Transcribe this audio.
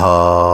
ha